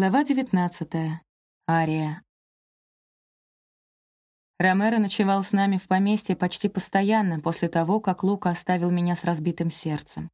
Глава 19. Ария. Ромеро ночевал с нами в поместье почти постоянно после того, как Лука оставил меня с разбитым сердцем.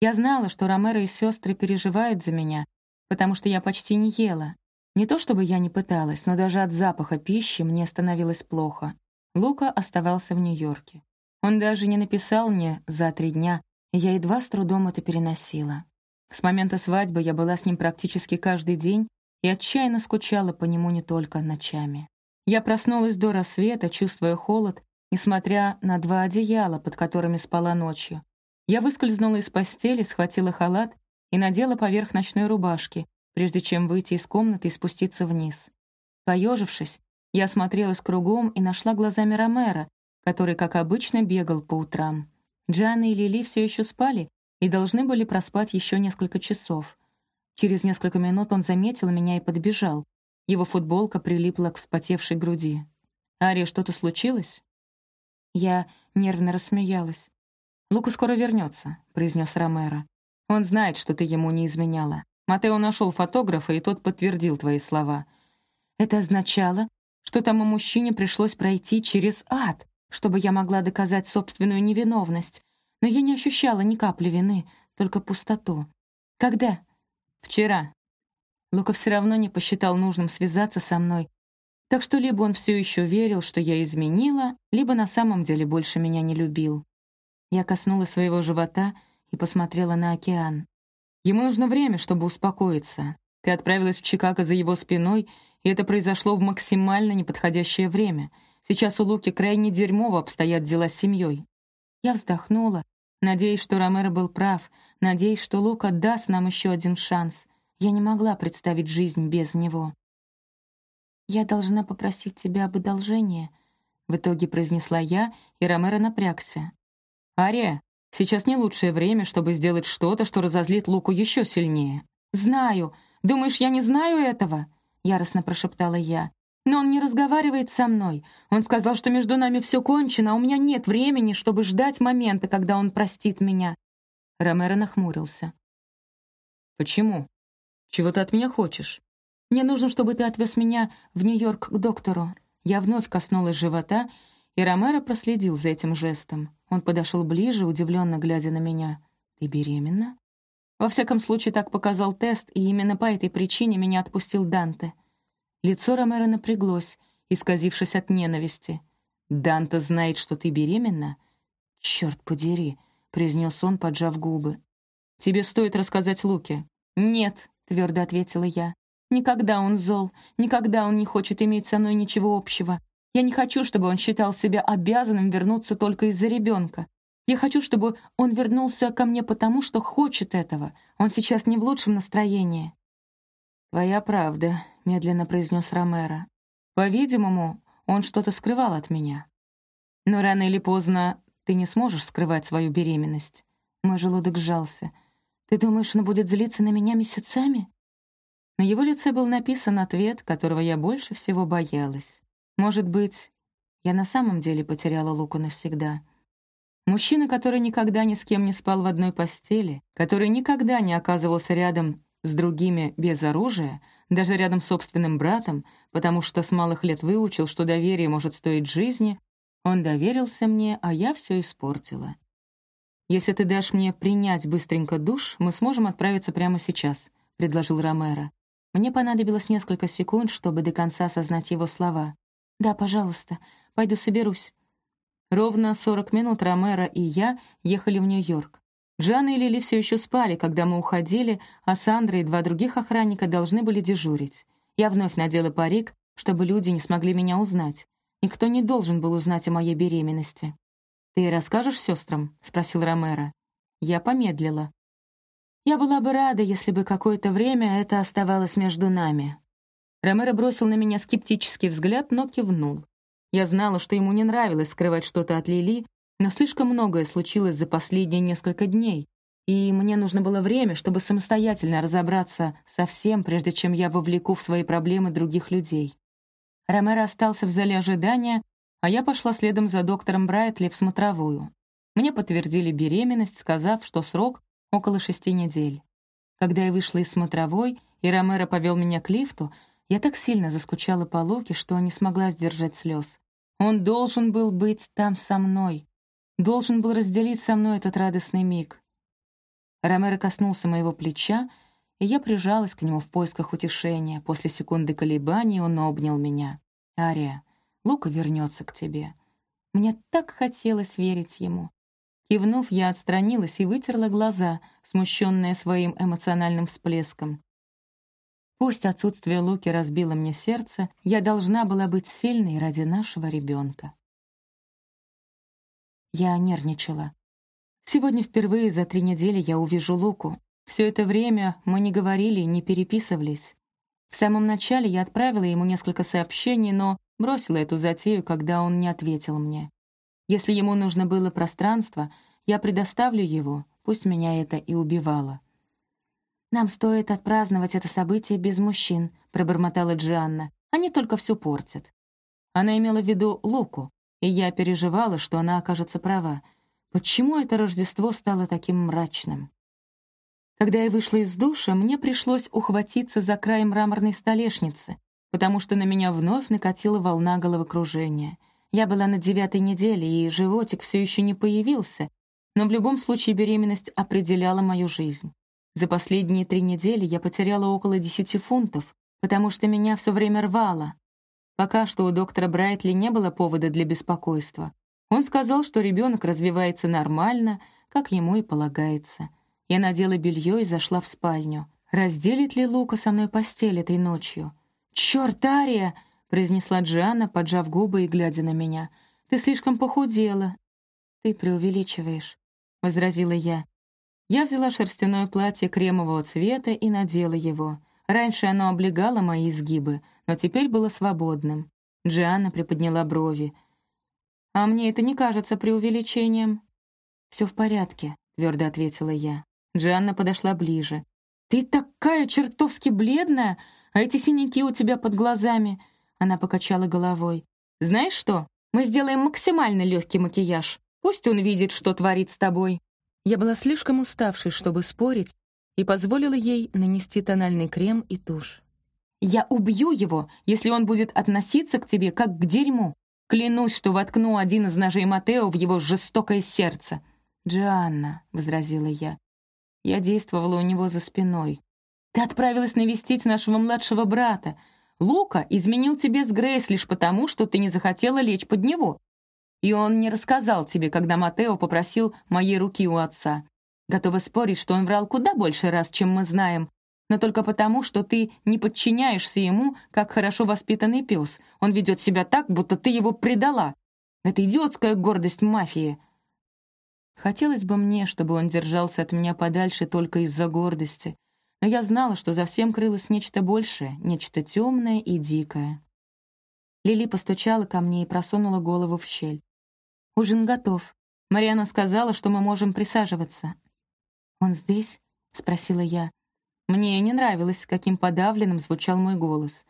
Я знала, что Ромеро и сестры переживают за меня, потому что я почти не ела. Не то чтобы я не пыталась, но даже от запаха пищи мне становилось плохо. Лука оставался в Нью-Йорке. Он даже не написал мне за три дня, и я едва с трудом это переносила. С момента свадьбы я была с ним практически каждый день и отчаянно скучала по нему не только ночами. Я проснулась до рассвета, чувствуя холод, несмотря на два одеяла, под которыми спала ночью. Я выскользнула из постели, схватила халат и надела поверх ночной рубашки, прежде чем выйти из комнаты и спуститься вниз. Поежившись, я осмотрелась кругом и нашла глазами Ромера, который, как обычно, бегал по утрам. Джанна и Лили все еще спали, и должны были проспать еще несколько часов. Через несколько минут он заметил меня и подбежал. Его футболка прилипла к вспотевшей груди. «Ария, что-то случилось?» Я нервно рассмеялась. «Лука скоро вернется», — произнес Ромеро. «Он знает, что ты ему не изменяла. Матео нашел фотографа, и тот подтвердил твои слова. Это означало, что тому мужчине пришлось пройти через ад, чтобы я могла доказать собственную невиновность, но я не ощущала ни капли вины, только пустоту. «Когда?» «Вчера». Лука все равно не посчитал нужным связаться со мной, так что либо он все еще верил, что я изменила, либо на самом деле больше меня не любил. Я коснулась своего живота и посмотрела на океан. Ему нужно время, чтобы успокоиться. Ты отправилась в Чикаго за его спиной, и это произошло в максимально неподходящее время. Сейчас у Луки крайне дерьмово обстоят дела с семьей. Я вздохнула, надеясь, что Ромеро был прав, надеясь, что Лука даст нам еще один шанс. Я не могла представить жизнь без него. «Я должна попросить тебя об одолжении», — в итоге произнесла я, и Ромеро напрягся. «Ария, сейчас не лучшее время, чтобы сделать что-то, что разозлит Луку еще сильнее». «Знаю. Думаешь, я не знаю этого?» — яростно прошептала я. Но он не разговаривает со мной. Он сказал, что между нами все кончено, а у меня нет времени, чтобы ждать момента, когда он простит меня». Ромеро нахмурился. «Почему? Чего ты от меня хочешь? Мне нужно, чтобы ты отвез меня в Нью-Йорк к доктору». Я вновь коснулась живота, и Ромеро проследил за этим жестом. Он подошел ближе, удивленно глядя на меня. «Ты беременна?» Во всяком случае, так показал тест, и именно по этой причине меня отпустил Данте — Лицо Ромеро напряглось, исказившись от ненависти. «Данта знает, что ты беременна?» «Чёрт подери», — произнес он, поджав губы. «Тебе стоит рассказать Луке». «Нет», — твердо ответила я. «Никогда он зол, никогда он не хочет иметь со мной ничего общего. Я не хочу, чтобы он считал себя обязанным вернуться только из-за ребенка. Я хочу, чтобы он вернулся ко мне потому, что хочет этого. Он сейчас не в лучшем настроении». «Твоя правда», — медленно произнес Ромеро. «По-видимому, он что-то скрывал от меня. Но рано или поздно ты не сможешь скрывать свою беременность». Мой желудок сжался. «Ты думаешь, он будет злиться на меня месяцами?» На его лице был написан ответ, которого я больше всего боялась. Может быть, я на самом деле потеряла Луку навсегда. Мужчина, который никогда ни с кем не спал в одной постели, который никогда не оказывался рядом с другими без оружия, даже рядом с собственным братом, потому что с малых лет выучил, что доверие может стоить жизни, он доверился мне, а я все испортила. «Если ты дашь мне принять быстренько душ, мы сможем отправиться прямо сейчас», — предложил Ромеро. Мне понадобилось несколько секунд, чтобы до конца осознать его слова. «Да, пожалуйста, пойду соберусь». Ровно 40 минут Ромеро и я ехали в Нью-Йорк. Жанна и Лили все еще спали, когда мы уходили, а Сандра и два других охранника должны были дежурить. Я вновь надела парик, чтобы люди не смогли меня узнать. Никто не должен был узнать о моей беременности. «Ты расскажешь сестрам?» — спросил Ромеро. Я помедлила. Я была бы рада, если бы какое-то время это оставалось между нами. Ромеро бросил на меня скептический взгляд, но кивнул. Я знала, что ему не нравилось скрывать что-то от Лили, но слишком многое случилось за последние несколько дней, и мне нужно было время, чтобы самостоятельно разобраться со всем, прежде чем я вовлеку в свои проблемы других людей. Ромеро остался в зале ожидания, а я пошла следом за доктором Брайтли в смотровую. Мне подтвердили беременность, сказав, что срок — около шести недель. Когда я вышла из смотровой, и Ромеро повел меня к лифту, я так сильно заскучала по Луке, что не смогла сдержать слез. Он должен был быть там со мной, должен был разделить со мной этот радостный миг. Ромеро коснулся моего плеча, и я прижалась к нему в поисках утешения. После секунды колебаний он обнял меня. «Ария, Лука вернется к тебе». Мне так хотелось верить ему. Кивнув, я отстранилась и вытерла глаза, смущенная своим эмоциональным всплеском. Пусть отсутствие Луки разбило мне сердце, я должна была быть сильной ради нашего ребенка. Я нервничала. Сегодня впервые за три недели я увижу Луку. Все это время мы не говорили, не переписывались. В самом начале я отправила ему несколько сообщений, но бросила эту затею, когда он не ответил мне. Если ему нужно было пространство, я предоставлю его, пусть меня это и убивало. «Нам стоит отпраздновать это событие без мужчин», — пробормотала Джианна. «Они только все портят». Она имела в виду Луку, и я переживала, что она окажется права. Почему это Рождество стало таким мрачным? Когда я вышла из душа, мне пришлось ухватиться за край мраморной столешницы, потому что на меня вновь накатила волна головокружения. Я была на девятой неделе, и животик все еще не появился, но в любом случае беременность определяла мою жизнь. За последние три недели я потеряла около десяти фунтов, потому что меня все время рвало. Пока что у доктора Брайтли не было повода для беспокойства. Он сказал, что ребенок развивается нормально, как ему и полагается. Я надела белье и зашла в спальню. Разделит ли Лука со мной постель этой ночью? «Чёрт, Ария!» — произнесла Джианна, поджав губы и глядя на меня. «Ты слишком похудела». «Ты преувеличиваешь», — возразила я. Я взяла шерстяное платье кремового цвета и надела его. Раньше оно облегало мои изгибы, но теперь было свободным. Джианна приподняла брови. «А мне это не кажется преувеличением». «Все в порядке», — твердо ответила я. Джианна подошла ближе. «Ты такая чертовски бледная, а эти синяки у тебя под глазами!» Она покачала головой. «Знаешь что? Мы сделаем максимально легкий макияж. Пусть он видит, что творит с тобой». Я была слишком уставшей, чтобы спорить, и позволила ей нанести тональный крем и тушь. «Я убью его, если он будет относиться к тебе как к дерьму. Клянусь, что воткну один из ножей Матео в его жестокое сердце». «Джианна», — возразила я, — «я действовала у него за спиной. Ты отправилась навестить нашего младшего брата. Лука изменил тебе с Грейс лишь потому, что ты не захотела лечь под него. И он не рассказал тебе, когда Матео попросил моей руки у отца. Готова спорить, что он врал куда больше раз, чем мы знаем, но только потому, что ты не подчиняешься ему, как хорошо воспитанный пес. Он ведет себя так, будто ты его предала. Это идиотская гордость мафии. Хотелось бы мне, чтобы он держался от меня подальше только из-за гордости, но я знала, что за всем крылось нечто большее, нечто темное и дикое. Лили постучала ко мне и просунула голову в щель. «Ужин готов. Марьяна сказала, что мы можем присаживаться». «Он здесь?» — спросила я. Мне не нравилось, каким подавленным звучал мой голос.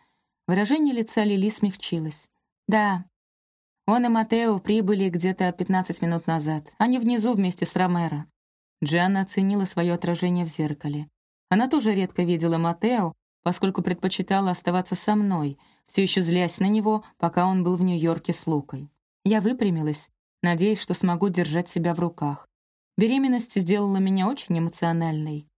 Выражение лица Лили смягчилось. «Да, он и Матео прибыли где-то 15 минут назад. Они внизу вместе с Ромеро». Джианна оценила свое отражение в зеркале. Она тоже редко видела Матео, поскольку предпочитала оставаться со мной, все еще злясь на него, пока он был в Нью-Йорке с Лукой. Я выпрямилась надеясь, что смогу держать себя в руках. Беременность сделала меня очень эмоциональной.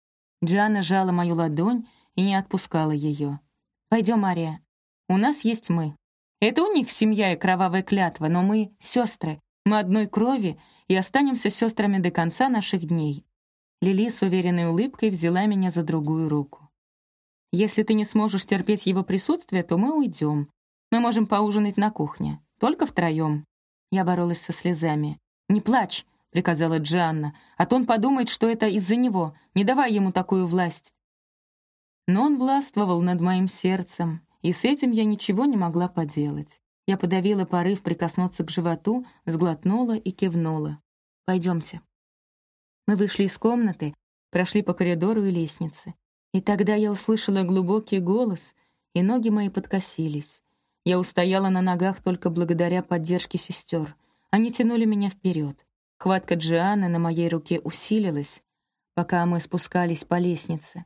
Джана жала мою ладонь и не отпускала ее. «Пойдем, Мария. У нас есть мы. Это у них семья и кровавая клятва, но мы — сестры. Мы одной крови и останемся сестрами до конца наших дней». Лили с уверенной улыбкой взяла меня за другую руку. «Если ты не сможешь терпеть его присутствие, то мы уйдем. Мы можем поужинать на кухне, только втроем. Я боролась со слезами. «Не плачь!» — приказала Джанна, «а то он подумает, что это из-за него. Не давай ему такую власть». Но он властвовал над моим сердцем, и с этим я ничего не могла поделать. Я подавила порыв прикоснуться к животу, сглотнула и кивнула. «Пойдемте». Мы вышли из комнаты, прошли по коридору и лестнице. И тогда я услышала глубокий голос, и ноги мои подкосились. Я устояла на ногах только благодаря поддержке сестер. Они тянули меня вперед. Хватка Джианы на моей руке усилилась, пока мы спускались по лестнице.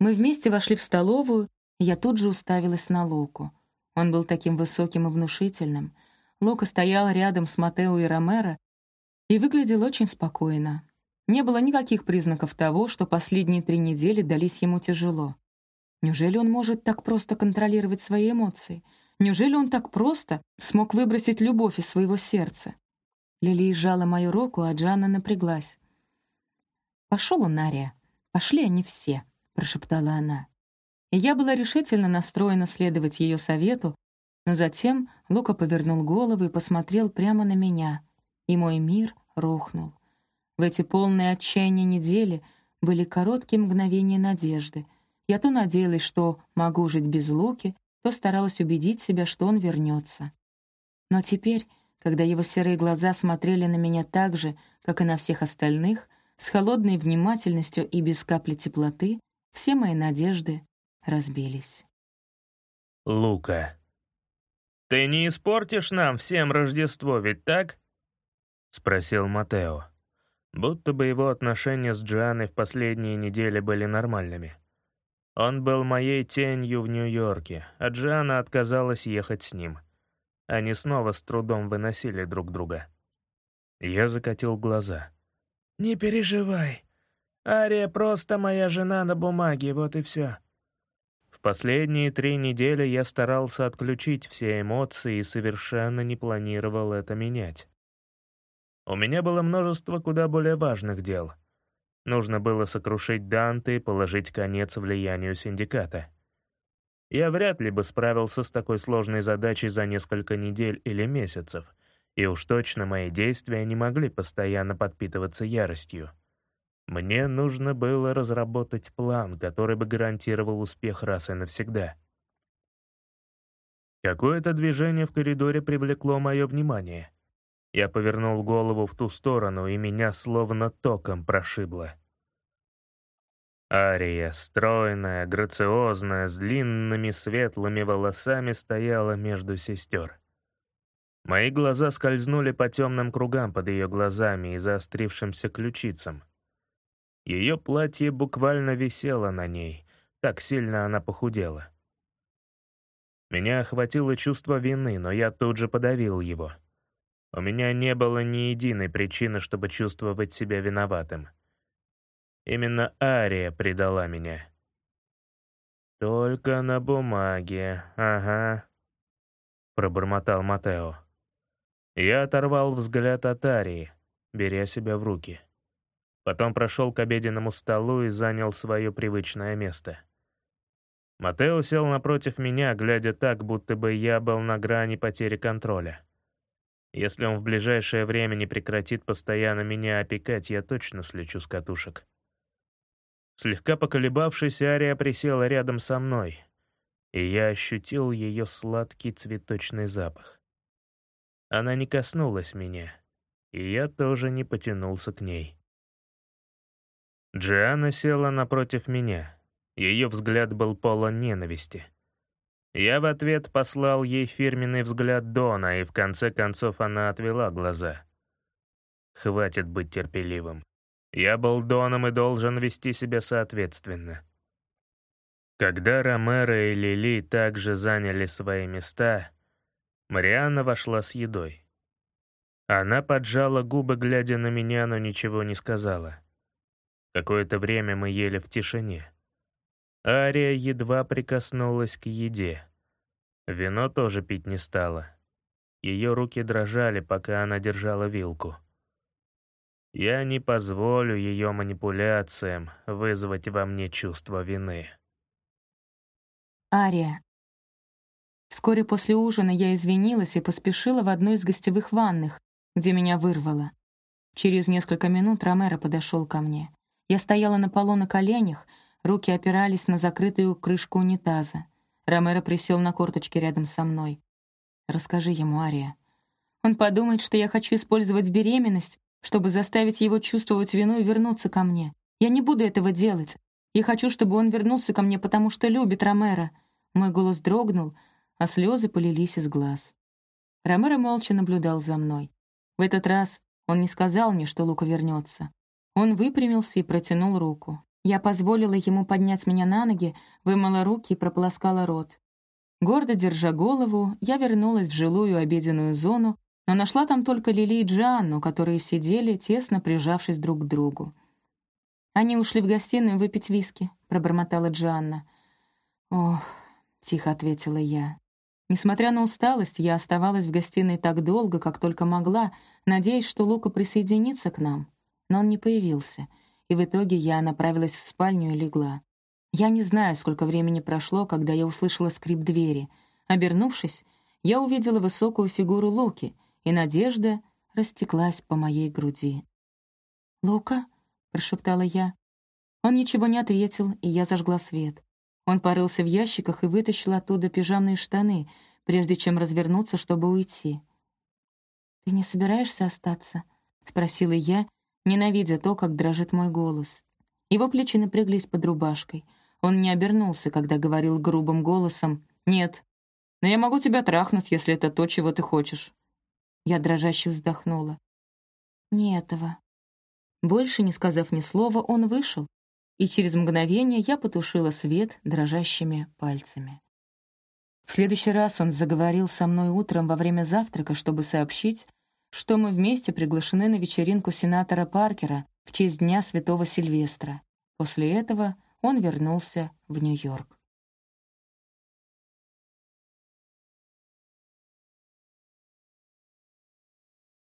Мы вместе вошли в столовую, и я тут же уставилась на Луку. Он был таким высоким и внушительным. Лука стоял рядом с Матео и Ромеро и выглядел очень спокойно. Не было никаких признаков того, что последние три недели дались ему тяжело. Неужели он может так просто контролировать свои эмоции? Неужели он так просто смог выбросить любовь из своего сердца? Лили сжала мою руку, а Джанна напряглась. «Пошел он, Нария. Пошли они все», — прошептала она. И я была решительно настроена следовать ее совету, но затем Лука повернул голову и посмотрел прямо на меня, и мой мир рухнул. В эти полные отчаяния недели были короткие мгновения надежды. Я то надеялась, что могу жить без Луки, то старалась убедить себя, что он вернется. Но теперь, когда его серые глаза смотрели на меня так же, как и на всех остальных, с холодной внимательностью и без капли теплоты, все мои надежды разбились. «Лука, ты не испортишь нам всем Рождество, ведь так?» — спросил Матео. Будто бы его отношения с Джианой в последние недели были нормальными. Он был моей тенью в Нью-Йорке, а Джиана отказалась ехать с ним. Они снова с трудом выносили друг друга. Я закатил глаза. «Не переживай. Ария просто моя жена на бумаге, вот и все». В последние три недели я старался отключить все эмоции и совершенно не планировал это менять. У меня было множество куда более важных дел. Нужно было сокрушить Данте и положить конец влиянию синдиката. Я вряд ли бы справился с такой сложной задачей за несколько недель или месяцев, и уж точно мои действия не могли постоянно подпитываться яростью. Мне нужно было разработать план, который бы гарантировал успех раз и навсегда. Какое-то движение в коридоре привлекло мое внимание. Я повернул голову в ту сторону, и меня словно током прошибло. Ария, стройная, грациозная, с длинными светлыми волосами, стояла между сестер. Мои глаза скользнули по темным кругам под ее глазами и заострившимся ключицам. Ее платье буквально висело на ней, так сильно она похудела. Меня охватило чувство вины, но я тут же подавил его — у меня не было ни единой причины, чтобы чувствовать себя виноватым. Именно Ария предала меня. «Только на бумаге, ага», — пробормотал Матео. Я оторвал взгляд от Арии, беря себя в руки. Потом прошел к обеденному столу и занял свое привычное место. Матео сел напротив меня, глядя так, будто бы я был на грани потери контроля. Если он в ближайшее время не прекратит постоянно меня опекать, я точно слечу с катушек. Слегка поколебавшись, Ария присела рядом со мной, и я ощутил ее сладкий цветочный запах. Она не коснулась меня, и я тоже не потянулся к ней. Джиана села напротив меня. Ее взгляд был полон ненависти. Я в ответ послал ей фирменный взгляд Дона, и в конце концов она отвела глаза. Хватит быть терпеливым. Я был Доном и должен вести себя соответственно. Когда Ромеро и Лили также заняли свои места, Марианна вошла с едой. Она поджала губы, глядя на меня, но ничего не сказала. Какое-то время мы ели в тишине. Ария едва прикоснулась к еде. Вино тоже пить не стала. Ее руки дрожали, пока она держала вилку. Я не позволю ее манипуляциям вызвать во мне чувство вины. Ария. Вскоре после ужина я извинилась и поспешила в одну из гостевых ванных, где меня вырвало. Через несколько минут Ромеро подошел ко мне. Я стояла на полу на коленях, Руки опирались на закрытую крышку унитаза. Ромеро присел на корточки рядом со мной. «Расскажи ему, Ария. Он подумает, что я хочу использовать беременность, чтобы заставить его чувствовать вину и вернуться ко мне. Я не буду этого делать. Я хочу, чтобы он вернулся ко мне, потому что любит Ромеро». Мой голос дрогнул, а слезы полились из глаз. Ромеро молча наблюдал за мной. В этот раз он не сказал мне, что Лука вернется. Он выпрямился и протянул руку. Я позволила ему поднять меня на ноги, вымыла руки и прополоскала рот. Гордо держа голову, я вернулась в жилую обеденную зону, но нашла там только Лили и Джанну, которые сидели, тесно прижавшись друг к другу. «Они ушли в гостиную выпить виски», — пробормотала Джанна. «Ох», — тихо ответила я. Несмотря на усталость, я оставалась в гостиной так долго, как только могла, надеясь, что Лука присоединится к нам. Но он не появился, и в итоге я направилась в спальню и легла. Я не знаю, сколько времени прошло, когда я услышала скрип двери. Обернувшись, я увидела высокую фигуру Луки, и надежда растеклась по моей груди. «Лука?» — прошептала я. Он ничего не ответил, и я зажгла свет. Он порылся в ящиках и вытащил оттуда пижамные штаны, прежде чем развернуться, чтобы уйти. «Ты не собираешься остаться?» — спросила я, ненавидя то, как дрожит мой голос. Его плечи напряглись под рубашкой — он не обернулся, когда говорил грубым голосом «Нет, но я могу тебя трахнуть, если это то, чего ты хочешь». Я дрожаще вздохнула. «Не этого». Больше не сказав ни слова, он вышел, и через мгновение я потушила свет дрожащими пальцами. В следующий раз он заговорил со мной утром во время завтрака, чтобы сообщить, что мы вместе приглашены на вечеринку сенатора Паркера в честь Дня Святого Сильвестра. После этого он вернулся в Нью-Йорк.